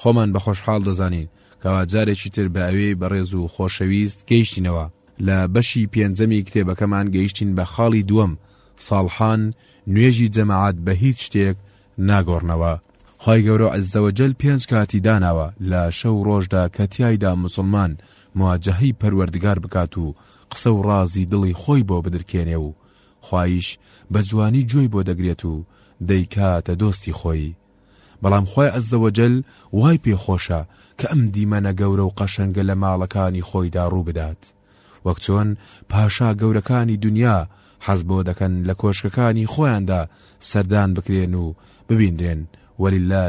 خۆمان بە خۆشحاڵ دەزانین کەوا جارێکی تر بە ئەوێی بەڕێز و خۆشەویست گەیشتینەوە. لە بەشی پێنجەمی کتێبەکەمان گەیشتین بە خاڵی دووەم، ساڵحان نوێژی جەماعەت بە هیچ شتێک ناگۆڕنەوە. خوای گەورە عزەوجل پێنج کاتی داناوە لە شەو و ڕۆژدا کە تیایدا موسڵمان مواجەهەی پەروەردگار بکات و قسە و ڕازی دڵی خۆی بۆ بدرکێنێ و خوایش بە جوانی گوێی بۆ دەگرێت و دەیکاتە دۆستی خۆی. بەڵام خوای عزوجل وای پێ خۆشە کە ئەم دیمەنە گەورە و قەشەنگە لە ماڵەکانی خۆیدا ڕوو بدات وەک چۆن پاشا گەورەکانی دونیا حەز بۆ دەکەن لە کۆشکەکانی خۆیاندا سەردان بکرێن و ببینرێن وللە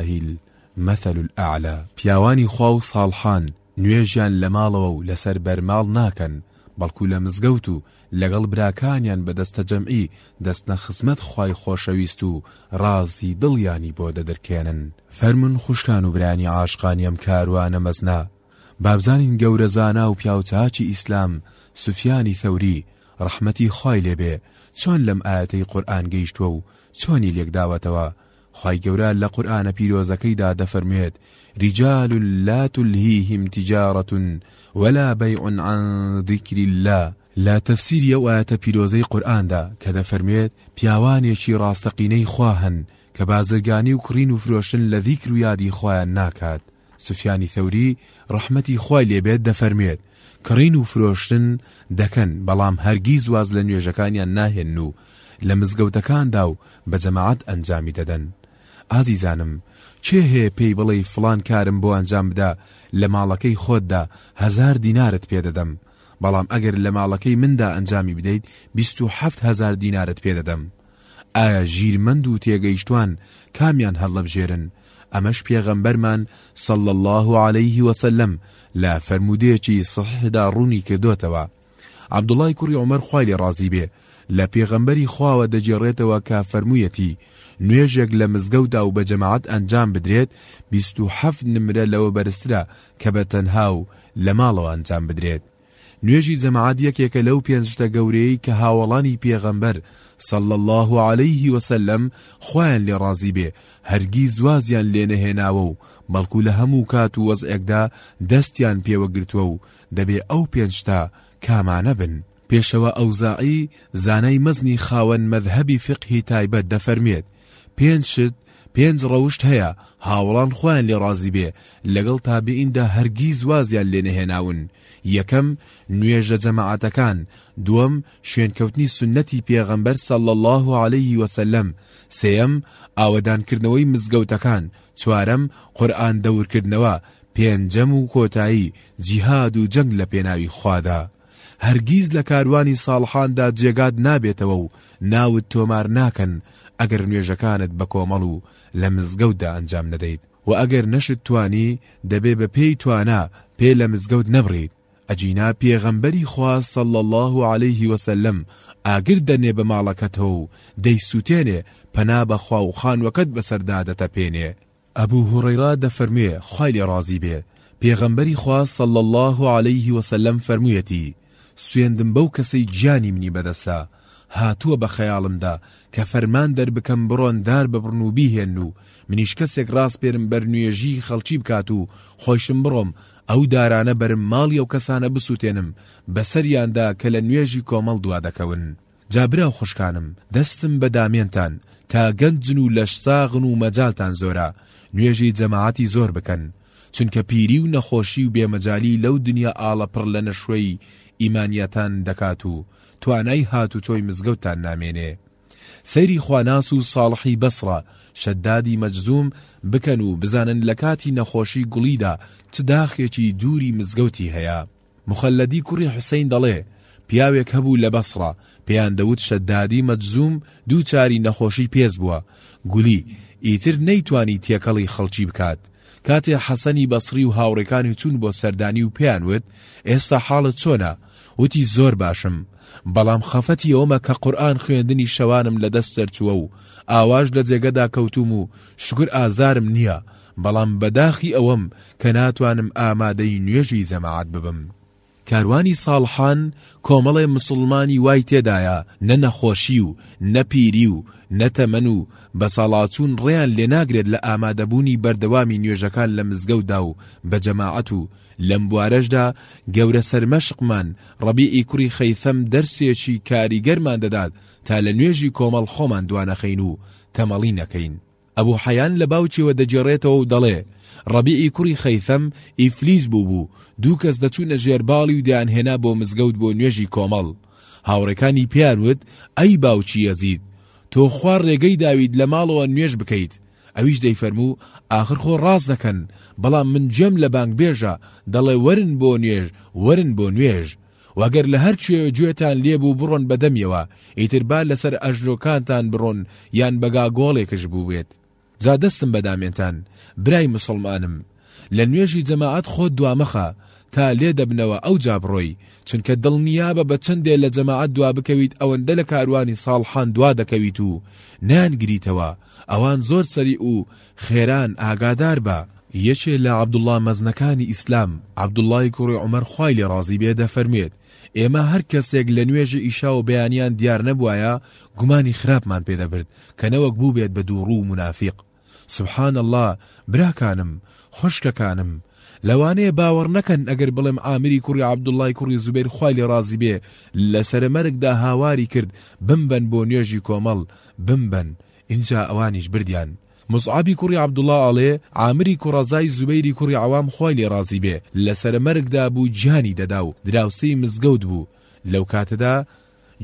المثل الاعلی پیاوانی خوا و ساڵحان نوێژیان لە ماڵەوە و لەسەر بەر ماڵ ناکەن بەڵکو لە مزگەوت و لەگەڵ براکانیان بە دەستەجەمعی دەستنە خزمەت خوای خۆشەویست و ڕازی دڵیانی بۆ دەدرکێنن فەرمون خوشکان و برانی عاشقانی ئەم کاروانە مەزنە بابزانین گەورە زانا و پیاو چاکی ئیسلام سفیانی ثەوری ڕەحمەتی خوای لێبێ چۆن لەم ئایەتەی قورئان گەیشتوە و چۆنی لێکداوەتەوە خوای گەورە لە قورئانە پیرۆزەکەیدا دەفەرموێت، رجال لا تلهیهم تجارە ولا بیع عن ذکر اللە، لە تەفسیری ئەو ئایەتە پیرۆزەی قورئاندا کە دەفەرموێت، پیاوانێکی راستەقینەی خوا هەن کە بازرگانی و کڕین و فرۆشتن لە ذیکر و یادی خوایان ناکات، سفیانی ثەوری ڕەحمەتی خوای لێ بێت دەفەرموێت، کڕین و فرۆشتن دەکەن بەڵام هەرگیز واز لە نوێژەکانیان ناهێنن و لە مزگەوتەکاندا و بە جەماعەت ئەنجامی دەدەن. ئازیزانم کێ هەیە پێی بڵێی فڵان کارم بۆ ئەنجام بدە لە ماڵەکەی خۆتدا هەزار دینارت پێ دەدەم بەڵام ئەگەر لە ماڵەکەی مندا ئەنجامی بدەیت بیست و حەفت هەزار دینارت پێ دەدەم. ئایا ژیر مەند و تێگەیشتوان کامیان هەللەبژێرن ئەمەش پێغەمبەرمان، صلی اللە علیە وسلم، لە فەرموودەیەکی صحیحدا ڕوونی کردۆتەوە، عبداللە کوڕی عمر خوای لێ ڕازی بێ لە پێغەمبەری خواوە دەگێڕێتەوە کە فەرموویەتی، نوێژێک لە مزگەوتدا و بە جەماعەت ئەنجام بدرێت بیست و حەفت نمرە لەوە بەرزترە کە بە تەنها و لە ماڵەوە ئەنجام بدرێت. نوێژی جەماعەت یەکێکە لەو پێنج شتە گەورەیەی کە هاوەڵانی پێغەمبەر، صلی اللە علیه و سلم، خوایان لێ ڕازی بێ، هەرگیز وازیان لێ نەهێناوە و بەڵکو لە هەموو کات و وەزعێکدا دەستیان پێوە گرتووە و دەبێ ئەو پێنج شتە کامانە بن؟ پێشەوا ئەوزاعی زانای مەزنی خاوەن مەزهەبی فیقهی تایبەت دەفەرموێت، پێنج شت، پێنج ڕەوشت هەیە هاوەڵان خوایان لێ ڕازی بێ لەگەڵ تابعیندا هەرگیز وازیان لێ نەهێناون، یەکەم، نوێژ لە جەماعەتەکان، دووەم، شوێنکەوتنی سوننەتی پێغەمبەر صلی اللە علیە وسلم، سێیەم، ئاوەدانکردنەوەی مزگەوتەکان، چوارەم، قورئان دەورکردنەوە، پێنجەم و کۆتایی، جیهاد و جەنگ لە پێناوی خوادا. هەرگیز لە کاروانی ساڵحاندا جێگات نابێتەوە و ناوت تۆمار ناکەن ئەگەر نوێژەکانت بە کۆمەڵ و لە مزگەوتدا ئەنجام نەدەیت و ئەگەر نەشت توانی دەبێ بە پێی توانا پێ لە مزگەوت نەبڕیت ئەگینا پێغەمبەری خوا صلی اللە علیه وسلم ئاگر دەنێ بە ماڵەکەتەوە و دەیسوتێنێ پەنا بە خوا و خانوەکەت بەسەردا دەتەپێنێ ئەبو هوڕەیڕە دەفەرموێ، خوای لێ ڕازی بێ، پێغەمبەری خوا صلی اللە علیه وسلم فەرموویەتی، سوێندم بەو کەسەی گیانی منی بەدەستە، هاتووە بە خەیاڵمدا کە فەرمان دەربکەم بڕۆن دار ببڕن و بیهێنن و منیش کەسێک ڕاسپێرم بەر نوێژیی خەڵکی بکات و خۆیشم بڕۆم ئەو دارانە بەرم ماڵی ئەو کەسانە بسووتێنم بەسەریاندا کە لە نوێژی کۆمەڵ دوادەکەون. جا برا و خوشکانم دەستم بە دامێنتان تا گەنجن و لەش ساغن و مەجالتان زۆرە نوێژی جەماعەتی زۆر بکەن چونکە پیری و نەخۆشی و بێ مەجالی لەو دنیا ئاڵە پڕ لە نەشوەی ئیمانیاتان دەکات و توانای هاتوچۆی مزگەوتتان نامێنێ سەیری خواناس و ساڵحی بەسڕە شەدادی مەجزوم بکەن و بزانن لە کاتی نەخۆشی گوڵیدا چ داخێکی دووری مزگەوتی هەیە. موخەللەدی کوڕی حوسەین دەڵێ، پیاوێک هەبوو لە بەسڕە پێیان دەوت شەدادی مەجزوم دووچاری نەخۆشی پێست بووە، گولی، ئیتر نەیتوانی تێکەڵی خەڵکی بکات. کاتێ حەسەنی بەسڕی و هاوڕێکانی چوون بۆ سەردانی و پێیان وت، ئێستا حاڵت چۆنە؟ وتی، زۆر باشم، بەڵام خەفەتی ئەوەمە کە قورئان خوێندنی شەوانم لە دەست دەرچووە و ئاواش لە جێگەدا کەوتووم و شوکر ئازارم نییە، بەڵام بە داخی ئەوەم کە ناتوانم ئامادەی نوێژی جەماعەت ببم. کاروانی ساڵحان کۆمەڵێ مسوڵمانی وای تێدایە نە نەخۆشی و نە پیری و نە تەمەن و بەساڵاچوون ڕێیان لێناگرێت لە ئامادەبوونی بەردەوامی نوێژەکان لە مزگەوتدا و بە جەماعەت و لەم بوارەشدا گەورە سەرمەشقمان ڕەبیعی کوڕی خەیثەم دەرسێکی کاریگەرمان دەدات تا لە نوێژی کۆمەڵ خۆمان دوانەخەین و تەمەڵی نەکەین. ئەبو حەیان لە باوکیەوە دەگێڕێتەوە و دەڵێ، ڕەبیعی کوڕی خەیثەم، ی فلیس بووبوو، دوو کەس دەچوونە ژێر باڵی و دەیانهێنا بۆ مزگەوت بۆ نوێژی کۆمەڵ. هاوڕێکانی پێیان وت، ئەی باوکی یەزید! تۆ خوا ڕێگەی داویت لە ماڵەوە نوێژ بکەیت. ئەویش دەیفەرموو، ئاخر خۆ ڕاست دەکەن، بەڵام من گوێم لە بانگبێژە، دەڵێ وەرن بۆ نوێژ، وەرن بۆ نوێژ. وە گەر لە هەر کوێ گوێتان لێ بوو بڕۆن بە دەمیەوە ئیتر با لەسەر ئەژنۆکانتان بڕۆن یان بە گاگۆڵێکش بووبێت جا دەستم بە دامێنتان برای موسڵمانم لە نوێژی جەماعەت خۆت دوا مەخە تا لێ دەبنەوە ئەوجا بڕۆی چونکە دڵنیابە بە چەندێ لە جەماعەت دوا بکەویت ئەوەندە لە کاروانی ساڵحان دوا دەکەویت و نایانگریتەوە ئەوان زۆر سەریع و خێران ئاگادار بە، یەکێ لە عەبدوڵڵا مەزنەکانی ئیسلام، عەبدوڵڵای کوڕی عومەر خوای لێ ڕازی بێ دەفەرموێت، ئێمە هەر کەسێک لە نوێژی ئیشا و بەیانیان دیار نەبوایە گومانی خراپمان پێ دەبرد کە نەوەک بووبێت بە دووڕوو و مونافیق. سبحان اللە براکانم، خوشکەکانم، لەوانەیە باوەڕ نەکەن ئەگەر بڵێم عامری کوڕی عەبدوڵڵای کوڕی زوبێر خوای لێ ڕازی بێ لە سەرە مەرگدا هاواری کرد بمبەن بۆ نوێژی کۆمەڵ، بمبەن، ئینجا ئەوانیش بردیان. موسعەبی کوڕی عەبدوڵا ئەڵێ، عامری کوڕەزای زوبەیری کوڕی عەوام خوای لێ ڕازی بێ، لە سەرە مەرگدا بوو گیانی دەدا و دراوسێی مزگەوت بوو، لەو کاتەدا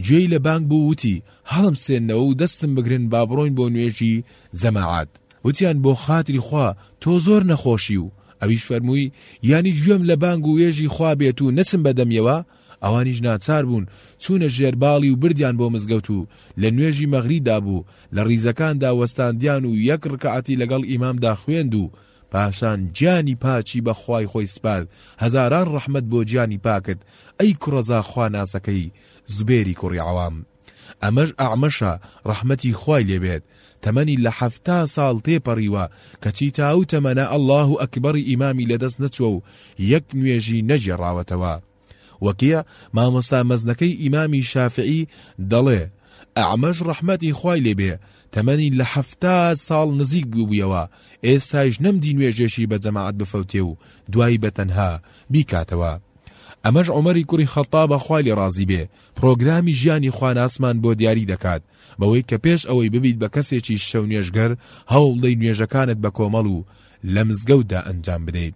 گوێی لە بانگ بوو وتی، هەڵم سێننەوە و دەستم بگرن با بڕۆین بۆ نوێژی جەماعەت. وتیان بۆ خاتری خوا تۆ زۆر نەخۆشی و ئەویش فەرمووی، یانی گوێم لە بانگ و وێژی خوا بێت و نەچم بە دەمیەوە؟ ئەوانیش ناچار بوون چوونە ژێر باڵی و بردیان بۆ مزگەوت و لە نوێژی مەغری دابوو لە ڕیزەکاندا وەستاندیان و یەک ڕکاتی لەگەڵ ئیمامدا خوێند و پاشان گیانی پاکی بە خوای خۆی سپارد هەزاران ڕەحمەت بۆ گیانی پاکت ئەی کوڕەزا خواناسەکەی زوبێری کوڕی عەوام. ئەمەش ئەعمەشە ڕەحمەتی خوای لێ بێت تەمەنی لە حەفتا ساڵ تێپەڕیوە کەچی تا ئەو تەمەنە اللە اکبری ئیمامی لە دەست نەچووە و یەک نوێژی نەگێڕاوەتەوە وەکیع مامۆستا مەزنەکەی ئیمامی شافعی دەڵێ ئەعمەش ڕەحمەتی خوای لێ بێ تەمەنی لە حەفتا ساڵ نزیک بووبوویەوە ئێستایش نەمدی نوێژێکی بە جەماعەت بفەوتێ و دوایی بە تەنها بیکاتەوە ئەمەش عومەری کوڕی خەتابە خوای لێ ڕازی بێ پڕۆگرامی ژیانی خواناسمان بۆ دیاری دەکات بەوەی کە پێش ئەوەی ببیت بە کەسێکی شەو نوێژگەر هەوڵدەی نوێژەکانت بە کۆمەڵ و لە مزگەوتدا ئەنجام بدەیت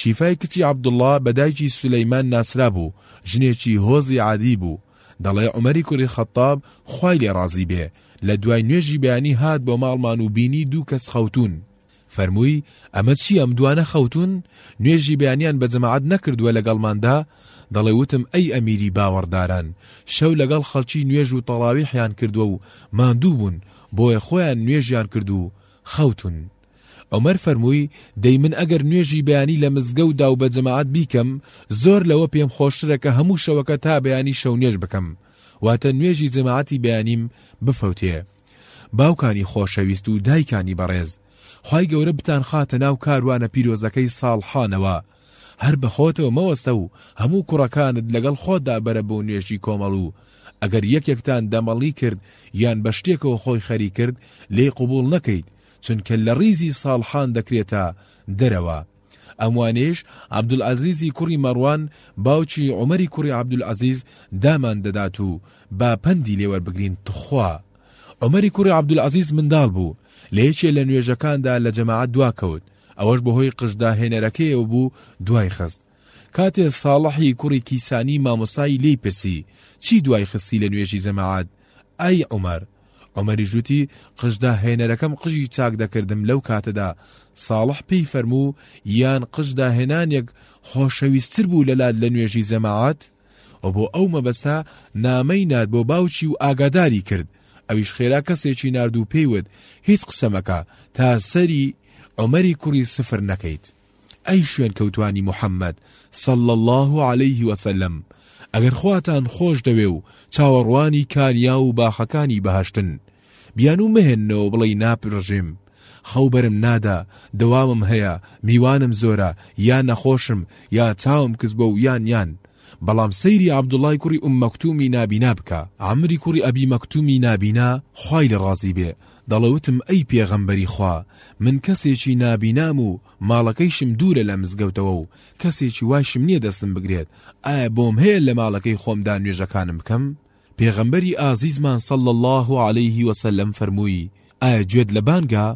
شیفای کچی عەبدوڵڵا بە دایکی سولەیمان ناسرا بوو ژنێکی هۆزی عادی بوو دەڵێ عمەری کوڕی خەتاب خوای لێ ڕازی بێ لە دوای نوێژی بەیانی هات بۆ ماڵمان و بینی دوو کەس خەوتون فەرمووی، ئەمە چییە ئەم دووانە خەوتوون؟ نوێژی بەیانیان بە جەماعەت نەکردووە لەگەڵماندا؟ دەڵێ، وتم، ئەی ئەمیری باوەڕداران، شەو لەگەڵ خەڵکی نوێژ و تەڕاویحیان کردووە و ماندوو بوون، بۆیە خۆیان نوێژیان کرد و خەوتوون. عومەر فەرمووی، دەی من ئەگەر نوێژی بەیانی لە مزگەوتدا و بە جەماعەت بیکەم، زۆر لەوە پێم خۆشترە کە هەموو شەوەکە تا بەیانی شەونوێژ بکەم، واتە نوێژی جەماعەتی بەیانیم بفەوتێ. باوکانی خۆشەویست و دایکانی بەڕێز خوای گەورە بتانخاتە ناو کاروانە پیرۆزەکەی ساڵحانەوە، هەر بەخۆتەوە مەوەستە و هەموو کوڕەکانت لەگەڵ خۆتدا بەرە بۆ نوێژی کۆمەڵ و ئەگەر یەکێکتان دەمەڵی کرد یان بە شتێکەوە خۆی خەریک کرد لێی قبوڵ نەکەیت چونکە لە ڕیزی ساڵحان دەکرێتە دەرەوە. ئەم وانەیەش عەبدولعەزیزی کوڕی مەڕوان باوکی عومەری کوڕی عەبدولعەزیز دامان دەدات و با پەندی لێ وەربگرین تخوا عومەری کوڕی عەبدولعەزیز منداڵ بوو لە یەکێ لە نوێژەکاندا لە جەماعەت دوا کەوت ئەوەش بەهۆی قژداهێنەرەکەیەوە بوو دوای خست کاتێ ساڵحی کوڕی کیسانی مامۆستایی لێی پرسی چی دوای خستی لە نوێژی جەماعەت ئەی عومەر عومەریش وتی، قژ داهێنەرەکەم قژی چاک دەکردم لەو کاتەدا، ساڵح پێی فەرموو، یان قژ داهێنانێک خۆشەویستتر بوو لە لات لە نوێژی جەماعەت؟ و بۆ ئەو مەبەستە نامەی نارد بۆ باوکی و ئاگاداری کرد، ئەویش خێرا کەسێکی نارد و پێی وت، هیچ قسە مەکە تا سەری عومەری کوڕی سفر نەکەیت. ئەی شوێنکەوتوانی محمد صلی اللە علیە وسلم ئەگەر خواتان خۆش دەوێ و چاوەڕوانی کانیاو و باخەکانی بەهەشتن بیانوو مەهێننەوە بڵێی ناپرژێم خەو بەرم نادا دەوامم هەیە میوانم زۆرە یا نەخۆشم یا چاوم کز بۆ و یان یان بەڵام سەیری عبدوڵای کوڕی ئوم مەکتومی نابینا بکە عەمری کوڕی ئەبی مەکتومی نابینا خوای لێ ڕازی بێ دەڵوتم ئەی پێغەمبەری خوا من کەسێکی نابینام و ماڵەکەیشم دوورە لە مزگەوتەوە و کەسێکی وایشم نیە دەستم بگرێت ئایا بۆم هەیە لە ماڵەکەی خۆمدا نوێژەکانم بکەم؟ پێغەمبەری ئازیزمان صلی اللە علیە وسلم فەرمووی ئایا گوێت لە بانگە؟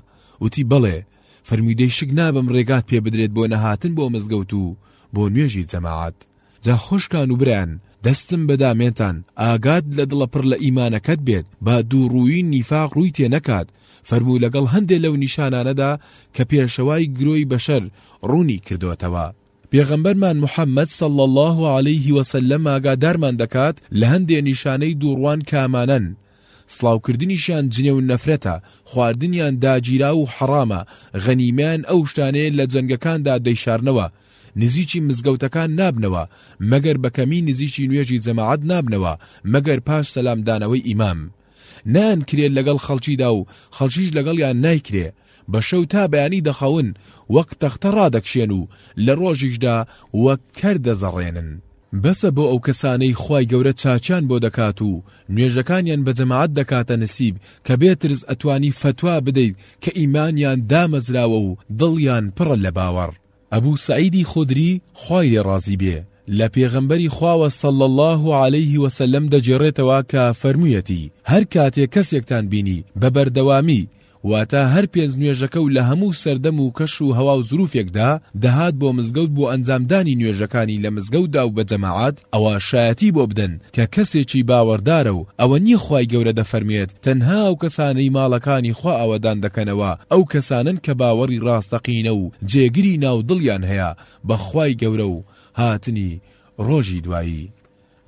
وتی بەڵێ فەرمووی دەی شک نابەم ڕێگات پێ بدرێت بۆ نەهاتن بۆ مزگەوت و بۆ نوێژی جەماعەت. جا خوشکان و برایان دەستم بە دامێنتان ئاگات لە دڵە پڕ لە ئیمانەکەت بێت با دوو ڕوویی نیفاق ڕووی تێ نەکات فەرموو لەگەڵ هەندێ لەو نیشانانەدا کە پێشەوای گرۆی بەشەر ڕوونی کردۆتەوە پێغەمبەرمان محمد صلی اللە علیه وسلم ئاگادارمان دەکات لە هەندێ نیشانەی دووڕوان کامانەن، سڵاوکردنیشیان جنێو نەفرەتە، خواردنیان داگیراو و حەڕامە، غەنیمەیان ئەو شتانەیە لە جەنگەکاندا دەیشارنەوە، نزیکی مزگەوتەکان نابنەوە، مەگەر بە کەمی نزیکی نوێژی جەماعەت نابنەوە مەگەر پاش سەلامدانەوەی ئیمام. نانکرێ لەگەڵ خەڵکیدا و خەڵکیش لەگەڵیان نایکرێ. بە شەو تا بەیانی دەخەون، وەک تەختە ڕادەکشێن و لە ڕۆژیشدا وەک کەر دەزەڕێنن. بەسە بۆ ئەو کەسانەی خوای گەورە چاکیان بۆ دەکات و نوێژەکانیان بە جەماعەت دەکاتە نسیب کە بێ ترس ئەتوانی فەتوا بدەیت کە ئیمانیان دامەزراوە و دڵیان پڕە لە باوەڕ ئەبو سەعیدی خودری، خوای لێ ڕازی بێ، لە پێغەمبەری خواوە صلی اللە علیه وسلم دەگێڕێتەوە کە فەرموویەتی، هەر کاتێ کەسێکتان بینی بە بەردەوامی، واتە هەر پێنج نوێژەکە و لە هەموو سەردەم و کەش و هەوا و زروفێکدا، دەهات بۆ مزگەوت بۆ ئەنجامدانی نوێژەکانی لە مزگەوتدا و بە جەماعەت، ئەوا شایەتی بۆ بدەن کە کەسێکی باوەڕدارە و ئەوە نیە خوای گەورە دەفەرموێت تەنها ئەو کەسانەی ماڵەکانی خوا ئاوەدان دەکەنەوە ئەو کەسانەن کە باوەڕی ڕاستەقینە و جێگری ناو دڵیان هەیە بە خوای گەورە و هاتنی ڕۆژی دوایی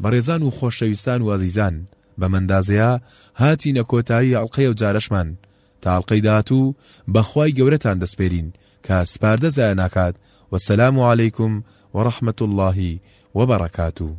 بەڕێزان و خۆشەویستان و ئەزیزان بەم ئەندازەیە هاتینە کۆتایی ئەڵقەی ئەوجارەشمان تا ئەڵقەی داهاتوو بە خوای گەورەتان دەسپێرین کە سپاردە زایە ناکات وەسەلام علیکم وەڕەحمەتوڵڵاهی وەبەڕەکاتوو.